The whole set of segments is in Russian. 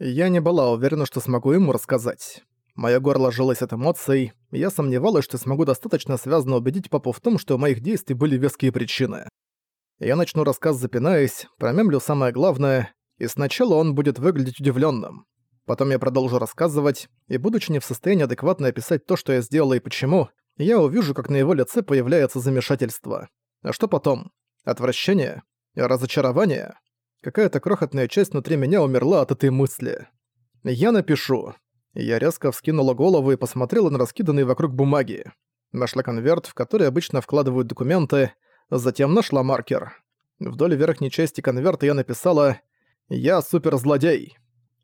Я не была уверена, что смогу ему рассказать. Моё горло жилось от эмоций, и я сомневалась, что смогу достаточно связно убедить папу в том, что у моих действий были веские причины. Я начну рассказ запинаясь, промемлю самое главное, и сначала он будет выглядеть удивлённым. Потом я продолжу рассказывать, и будучи не в состоянии адекватно описать то, что я сделала и почему, я увижу, как на его лице появляется замешательство. А что потом? Отвращение? Разочарование? Какая-то крохотная часть внутри меня умерла от этой мысли. Я напишу. Я резко вскинула голову и посмотрела на раскиданные вокруг бумаги. Нашла конверт, в который обычно вкладывают документы, затем нашла маркер. Вдоль верхней части конверта я написала «Я суперзлодей».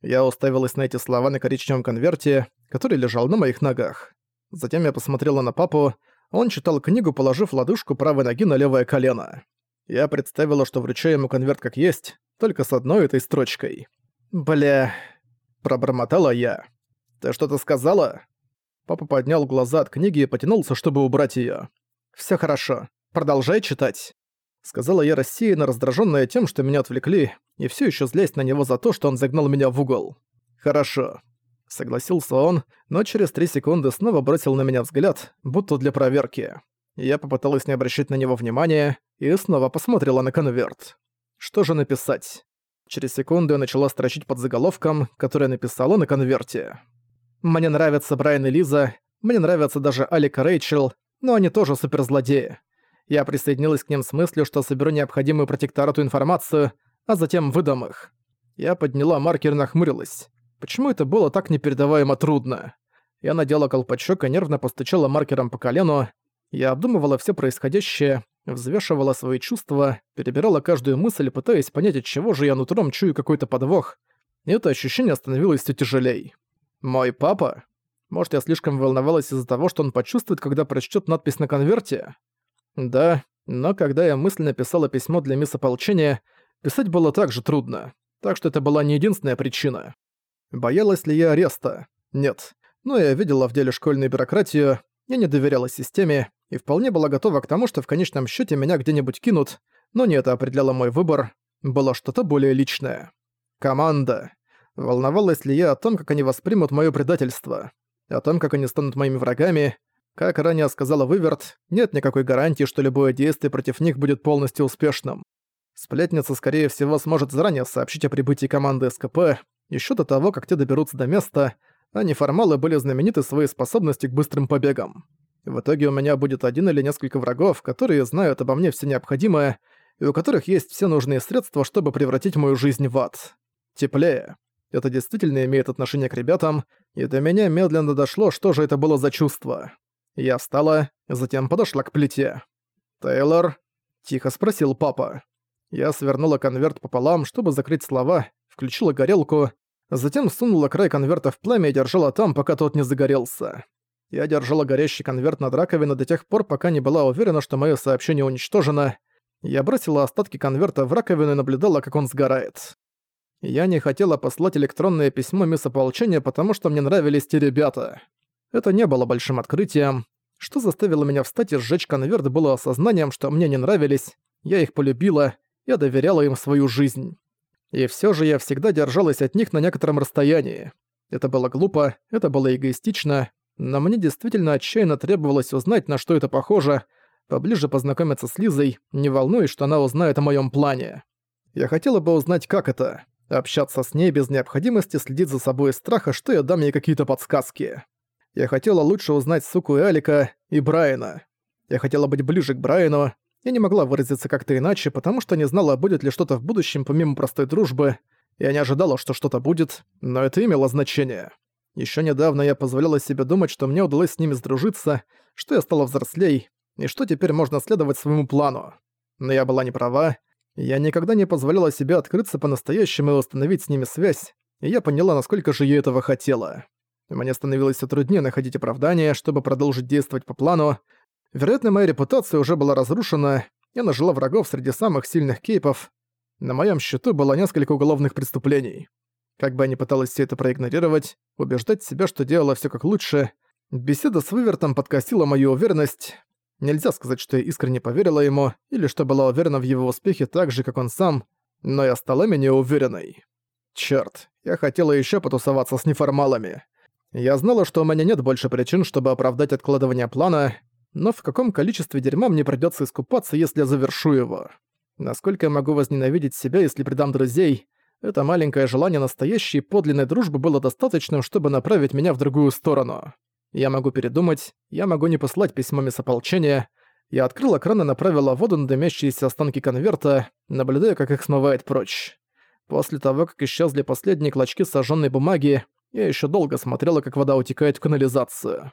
Я уставилась на эти слова на коричневом конверте, который лежал на моих ногах. Затем я посмотрела на папу, он читал книгу, положив ладошку правой ноги на левое колено. Я представила, что вручаю ему конверт как есть, только с одной этой строчкой. «Бля...» – пробормотала я. «Ты что-то сказала?» Папа поднял глаза от книги и потянулся, чтобы убрать её. «Всё хорошо. Продолжай читать», — сказала я рассеянно, раздражённая тем, что меня отвлекли, и всё ещё злясь на него за то, что он загнал меня в угол. «Хорошо», — согласился он, но через три секунды снова бросил на меня взгляд, будто для проверки. Я попыталась не обращать на него внимания и снова посмотрела на конверт. Что же написать? Через секунду я начала строчить под заголовком, который написала на конверте. «Мне нравятся Брайан и Лиза, мне нравятся даже Алик и Рэйчел, но они тоже суперзлодеи. Я присоединилась к ним с мыслью, что соберу необходимую протекторату информацию, а затем выдам их. Я подняла маркер и нахмурилась. Почему это было так непередаваемо трудно? Я надела колпачок и нервно постучала маркером по колену. Я обдумывала все происходящее, взвешивала свои чувства, перебирала каждую мысль, пытаясь понять, от чего же я нутром чую какой-то подвох. И это ощущение становилось все тяжелей. Мой папа? Может, я слишком волновалась из-за того, что он почувствует, когда прочтет надпись на конверте? Да, но когда я мысленно писала письмо для мисс ополчения, писать было так же трудно. Так что это была не единственная причина. Боялась ли я ареста? Нет. Но я видела в деле школьную бюрократию, я не доверяла системе и вполне была готова к тому, что в конечном счете меня где-нибудь кинут, но не это определяло мой выбор, было что-то более личное. Команда. Волновалась ли я о том, как они воспримут моё предательство? О том, как они станут моими врагами? Как ранее сказала Выверт, нет никакой гарантии, что любое действие против них будет полностью успешным. Сплетница, скорее всего, сможет заранее сообщить о прибытии команды СКП, ещё до того, как те доберутся до места, а неформалы были знамениты своей способностью к быстрым побегам. В итоге у меня будет один или несколько врагов, которые знают обо мне все необходимое, и у которых есть все нужные средства, чтобы превратить мою жизнь в ад. Теплее. Это действительно имеет отношение к ребятам, и до меня медленно дошло, что же это было за чувство. Я встала, затем подошла к плите. «Тейлор?» – тихо спросил папа. Я свернула конверт пополам, чтобы закрыть слова, включила горелку, затем сунула край конверта в пламя и держала там, пока тот не загорелся. Я держала горящий конверт над раковиной до тех пор, пока не была уверена, что мое сообщение уничтожено. Я бросила остатки конверта в раковину и наблюдала, как он сгорает. Я не хотела послать электронное письмо мисс ополчения, потому что мне нравились те ребята. Это не было большим открытием. Что заставило меня встать и сжечь конверт было осознанием, что мне не нравились, я их полюбила, я доверяла им свою жизнь. И все же я всегда держалась от них на некотором расстоянии. Это было глупо, это было эгоистично, но мне действительно отчаянно требовалось узнать, на что это похоже, поближе познакомиться с Лизой, не волнуясь, что она узнает о моем плане. Я хотела бы узнать, как это Общаться с ней без необходимости следить за собой из страха, что я дам ей какие-то подсказки. Я хотела лучше узнать Суку и Алика, и Брайана. Я хотела быть ближе к Брайану. Я не могла выразиться как-то иначе, потому что не знала, будет ли что-то в будущем помимо простой дружбы. Я не ожидала, что что-то будет, но это имело значение. Еще недавно я позволяла себе думать, что мне удалось с ними сдружиться, что я стала взрослей, и что теперь можно следовать своему плану. Но я была не права, я никогда не позволяла себе открыться по-настоящему и установить с ними связь, и я поняла, насколько же я этого хотела. Мне становилось все труднее находить оправдание, чтобы продолжить действовать по плану. Вероятно, моя репутация уже была разрушена, я нажила врагов среди самых сильных кейпов. На моем счету было несколько уголовных преступлений. Как бы я ни пыталась все это проигнорировать, убеждать себя, что делала все как лучше, беседа с Вывертом подкосила мою уверенность, Нельзя сказать, что я искренне поверила ему, или что была уверена в его успехе так же, как он сам, но я стала менее уверенной. Чёрт, Я хотела еще потусоваться с неформалами. Я знала, что у меня нет больше причин, чтобы оправдать откладывание плана, но в каком количестве дерьма мне придется искупаться, если я завершу его. Насколько я могу возненавидеть себя, если предам друзей, это маленькое желание настоящей подлинной дружбы было достаточным, чтобы направить меня в другую сторону. Я могу передумать, я могу не послать письмо ополчения. Я открыл экран и направила воду на дымящиеся останки конверта, наблюдая, как их смывает прочь. После того, как исчезли последние клочки сожженной бумаги, я еще долго смотрела, как вода утекает в канализацию.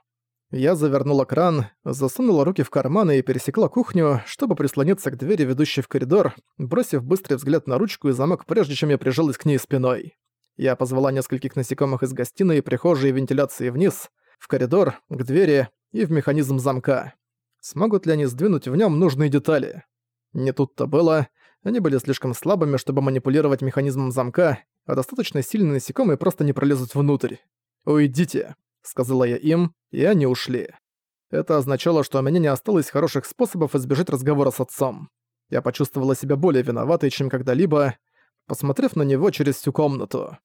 Я завернула кран, засунула руки в карманы и пересекла кухню, чтобы прислониться к двери, ведущей в коридор, бросив быстрый взгляд на ручку и замок, прежде чем я прижалась к ней спиной. Я позвала нескольких насекомых из гостиной, прихожей и вентиляции вниз, в коридор, к двери и в механизм замка. Смогут ли они сдвинуть в нем нужные детали? Не тут-то было. Они были слишком слабыми, чтобы манипулировать механизмом замка, а достаточно сильные насекомые просто не пролезут внутрь. «Уйдите», — сказала я им, и они ушли. Это означало, что у меня не осталось хороших способов избежать разговора с отцом. Я почувствовала себя более виноватой, чем когда-либо, посмотрев на него через всю комнату.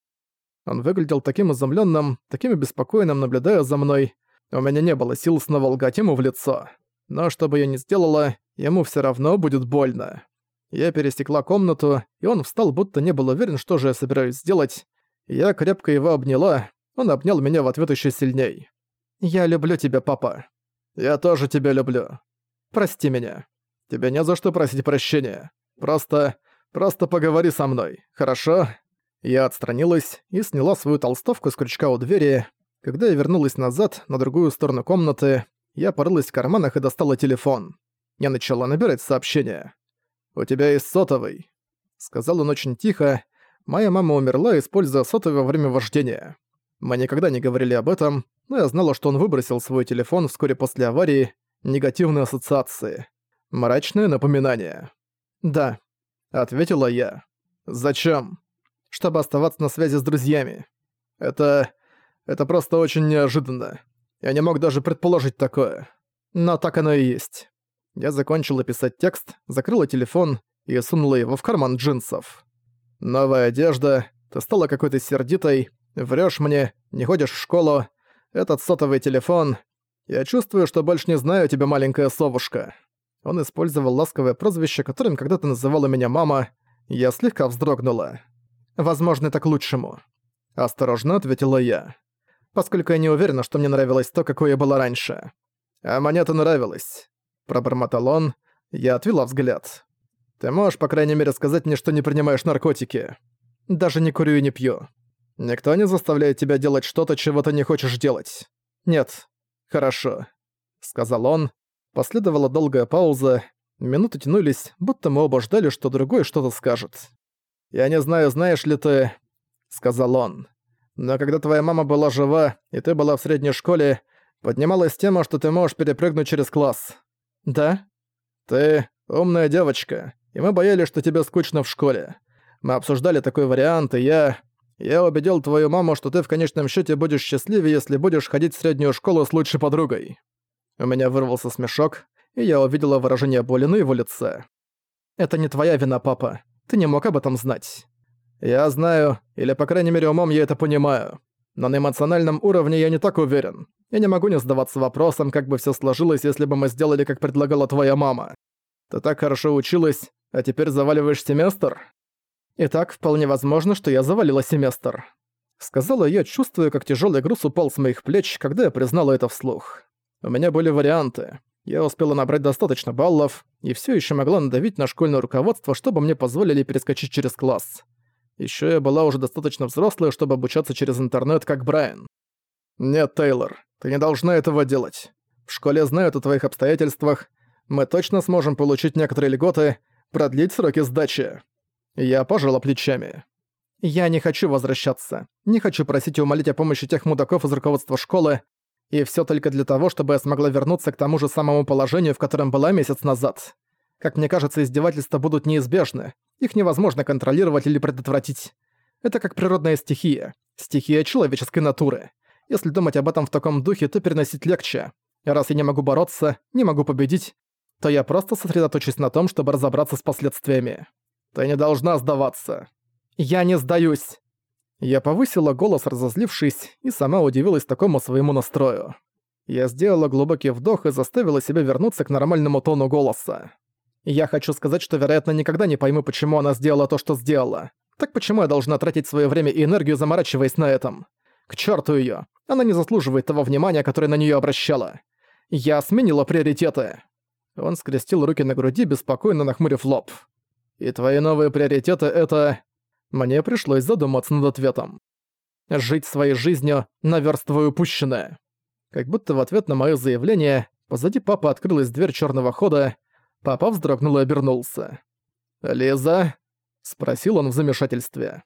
Он выглядел таким изумлённым, таким обеспокоенным, наблюдая за мной. У меня не было сил снова лгать ему в лицо. Но что бы я ни сделала, ему всё равно будет больно. Я пересекла комнату, и он встал, будто не был уверен, что же я собираюсь сделать. Я крепко его обняла, он обнял меня в ответ ещё сильней. «Я люблю тебя, папа». «Я тоже тебя люблю. Прости меня. Тебе не за что просить прощения. Просто... просто поговори со мной, хорошо?» Я отстранилась и сняла свою толстовку с крючка у двери. Когда я вернулась назад, на другую сторону комнаты, я порылась в карманах и достала телефон. Я начала набирать сообщение. «У тебя есть сотовый», — сказал он очень тихо. «Моя мама умерла, используя сотовый во время вождения. Мы никогда не говорили об этом, но я знала, что он выбросил свой телефон вскоре после аварии. Негативные ассоциации. Мрачное напоминание». «Да», — ответила я. «Зачем?» чтобы оставаться на связи с друзьями. Это... это просто очень неожиданно. Я не мог даже предположить такое. Но так оно и есть. Я закончила писать текст, закрыла телефон и сунула его в карман джинсов. Новая одежда, ты стала какой-то сердитой, врёшь мне, не ходишь в школу, этот сотовый телефон. Я чувствую, что больше не знаю тебя, маленькая совушка. Он использовал ласковое прозвище, которым когда-то называла меня мама. Я слегка вздрогнула. Возможно, это к лучшему. Осторожно ответила я. Поскольку я не уверена, что мне нравилось то, какое была раньше. А мне-то нравилось. Пробормотал он. Я отвела взгляд. Ты можешь, по крайней мере, сказать мне, что не принимаешь наркотики. Даже не курю и не пью. Никто не заставляет тебя делать что-то, чего ты не хочешь делать. Нет. Хорошо. Сказал он. Последовала долгая пауза. Минуты тянулись, будто мы оба ждали, что другой что-то скажет. «Я не знаю, знаешь ли ты...» — сказал он. «Но когда твоя мама была жива, и ты была в средней школе, поднималась тема, что ты можешь перепрыгнуть через класс». «Да?» «Ты умная девочка, и мы боялись, что тебе скучно в школе. Мы обсуждали такой вариант, и я... Я убедил твою маму, что ты в конечном счете будешь счастливее, если будешь ходить в среднюю школу с лучшей подругой». У меня вырвался смешок, и я увидела выражение боли на его лице. «Это не твоя вина, папа. Ты не мог об этом знать. Я знаю, или по крайней мере умом я это понимаю. Но на эмоциональном уровне я не так уверен. Я не могу не задаваться вопросом, как бы все сложилось, если бы мы сделали, как предлагала твоя мама. Ты так хорошо училась, а теперь заваливаешь семестр? Итак, вполне возможно, что я завалила семестр. Сказала я, чувствуя, как тяжелый груз упал с моих плеч, когда я признала это вслух. У меня были варианты. Я успела набрать достаточно баллов и все еще могла надавить на школьное руководство, чтобы мне позволили перескочить через класс. Еще я была уже достаточно взрослая, чтобы обучаться через интернет, как Брайан. «Нет, Тейлор, ты не должна этого делать. В школе знают о твоих обстоятельствах. Мы точно сможем получить некоторые льготы, продлить сроки сдачи». Я пожала плечами. «Я не хочу возвращаться. Не хочу просить и умолить о помощи тех мудаков из руководства школы, и все только для того, чтобы я смогла вернуться к тому же самому положению, в котором была месяц назад. Как мне кажется, издевательства будут неизбежны. Их невозможно контролировать или предотвратить. Это как природная стихия. Стихия человеческой натуры. Если думать об этом в таком духе, то переносить легче. Раз я не могу бороться, не могу победить, то я просто сосредоточусь на том, чтобы разобраться с последствиями. Ты не должна сдаваться. Я не сдаюсь. Я повысила голос, разозлившись, и сама удивилась такому своему настрою. Я сделала глубокий вдох и заставила себя вернуться к нормальному тону голоса. Я хочу сказать, что, вероятно, никогда не пойму, почему она сделала то, что сделала. Так почему я должна тратить свое время и энергию, заморачиваясь на этом? К черту ее! Она не заслуживает того внимания, которое на нее обращала. Я сменила приоритеты. Он скрестил руки на груди, беспокойно нахмурив лоб. И твои новые приоритеты — это... Мне пришлось задуматься над ответом. Жить своей жизнью, наверстывая упущенное. Как будто в ответ на моё заявление, позади папы открылась дверь чёрного хода, папа вздрогнул и обернулся. «Лиза?» — спросил он в замешательстве.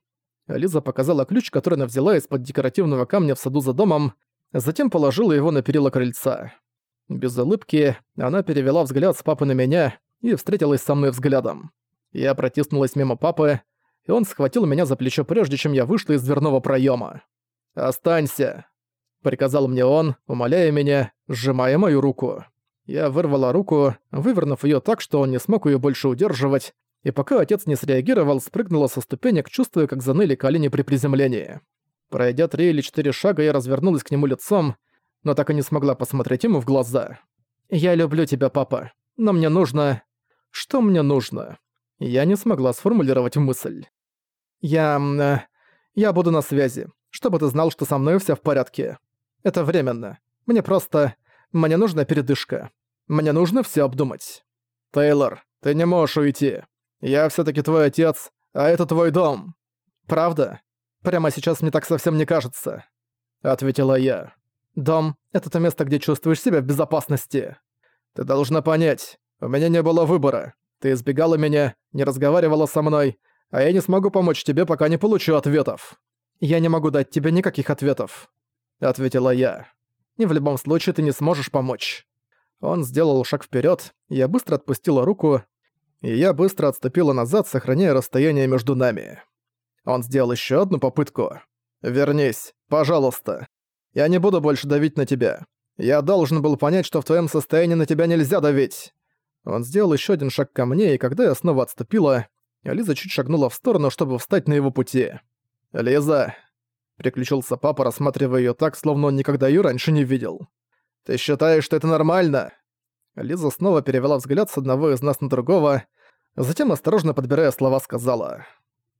Лиза показала ключ, который она взяла из-под декоративного камня в саду за домом, затем положила его на перила крыльца. Без улыбки она перевела взгляд с папы на меня и встретилась со мной взглядом. Я протиснулась мимо папы, и он схватил меня за плечо прежде, чем я вышла из дверного проема. «Останься!» — приказал мне он, умоляя меня, сжимая мою руку. Я вырвала руку, вывернув ее так, что он не смог ее больше удерживать, и пока отец не среагировал, спрыгнула со ступенек, чувствуя, как заныли колени при приземлении. Пройдя три или четыре шага, я развернулась к нему лицом, но так и не смогла посмотреть ему в глаза. «Я люблю тебя, папа, но мне нужно...» «Что мне нужно?» Я не смогла сформулировать мысль. «Я... Э, я буду на связи, чтобы ты знал, что со мной все в порядке. Это временно. Мне просто... Мне нужна передышка. Мне нужно все обдумать. Тейлор, ты не можешь уйти. Я все таки твой отец, а это твой дом. Правда? Прямо сейчас мне так совсем не кажется. Ответила я. Дом — это то место, где чувствуешь себя в безопасности. Ты должна понять, у меня не было выбора. Ты избегала меня, не разговаривала со мной, а я не смогу помочь тебе, пока не получу ответов. Я не могу дать тебе никаких ответов. Ответила я. И в любом случае ты не сможешь помочь. Он сделал шаг вперед, я быстро отпустила руку, и я быстро отступила назад, сохраняя расстояние между нами. Он сделал еще одну попытку. «Вернись, пожалуйста. Я не буду больше давить на тебя. Я должен был понять, что в твоем состоянии на тебя нельзя давить». Он сделал еще один шаг ко мне, и когда я снова отступила, Лиза чуть шагнула в сторону, чтобы встать на его пути. «Лиза!» — приключился папа, рассматривая ее так, словно он никогда ее раньше не видел. «Ты считаешь, что это нормально?» Лиза снова перевела взгляд с одного из нас на другого, затем, осторожно подбирая слова, сказала.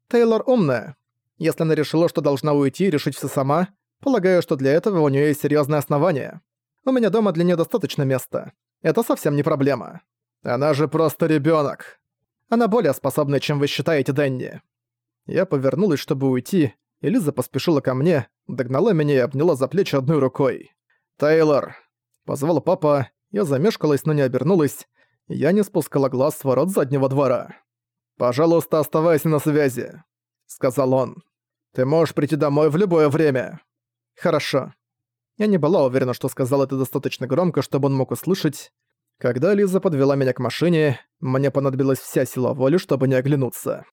«Тейлор умная. Если она решила, что должна уйти и решить все сама, полагаю, что для этого у нее есть серьезное основание. У меня дома для нее достаточно места. Это совсем не проблема. Она же просто ребенок. Она более способная, чем вы считаете, Дэнни». Я повернулась, чтобы уйти, и Лиза поспешила ко мне, догнала меня и обняла за плечи одной рукой. «Тейлор!» — позвал папа, я замешкалась, но не обернулась. Я не спускала глаз с ворот заднего двора. «Пожалуйста, оставайся на связи», — сказал он. «Ты можешь прийти домой в любое время». «Хорошо». Я не была уверена, что сказал это достаточно громко, чтобы он мог услышать. Когда Лиза подвела меня к машине, мне понадобилась вся сила воли, чтобы не оглянуться.